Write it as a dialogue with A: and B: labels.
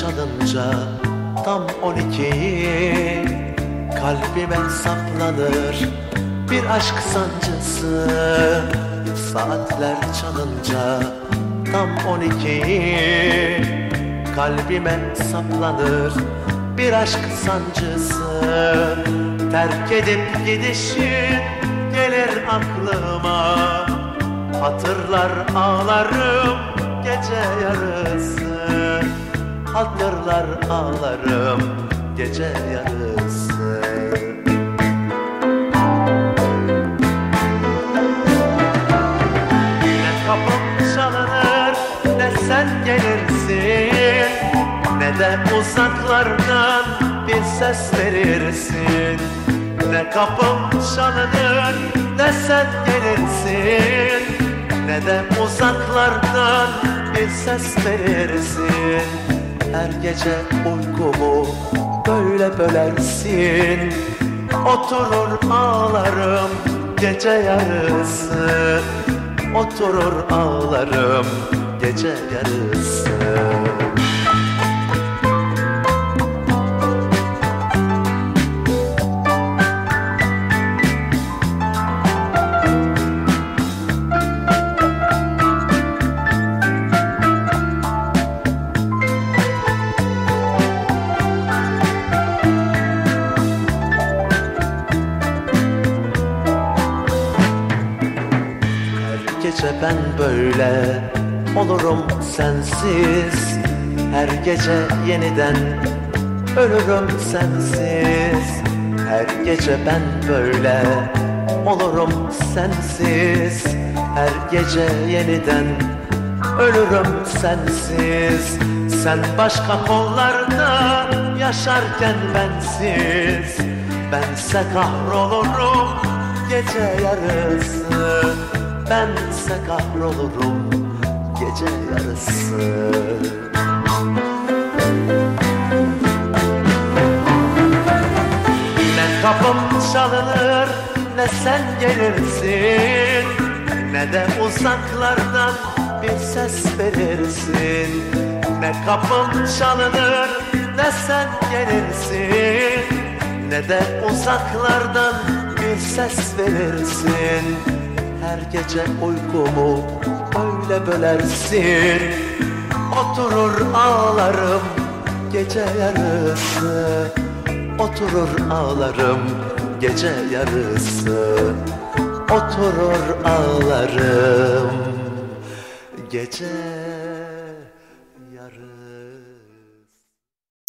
A: Çalınca tam on ikiyi Kalbime saplanır bir aşk sancısı Saatler çalınca tam on ikiyi Kalbime saplanır bir aşk sancısı Terk edip gidişin gelir aklıma. Hatırlar ağlarım gece yarısı Hatırlar ağlarım gece yarısı. Ne kapım çalınır ne sen gelirsin Ne de uzaklardan bir ses verirsin. Ne kapım çalınır ne sen gelirsin Ne de uzaklardan bir ses verirsin Her gece uykumu böyle bölersin. Oturur ağlarım gece yarısı. Oturur ağlarım gece yarısı gece ben böyle. Olurum sensiz. Her gece yeniden ölürüm sensiz. Her gece ben böyle. Olurum sensiz. Her gece yeniden ölürüm sensiz. Sen başka kollarda yaşarken bensiz. Bense kahrolurum gece yarısı Bense kahrolurum gece yarısı. Ne kapım çalınır ne sen gelirsin. Ne de uzaklardan bir ses verirsin Ne kapım çalınır ne sen gelirsin. Ne de uzaklardan bir ses verirsin Her gece uykumu öyle bölersin. Oturur ağlarım gece yarısı. Oturur ağlarım gece yarısı. Oturur ağlarım gece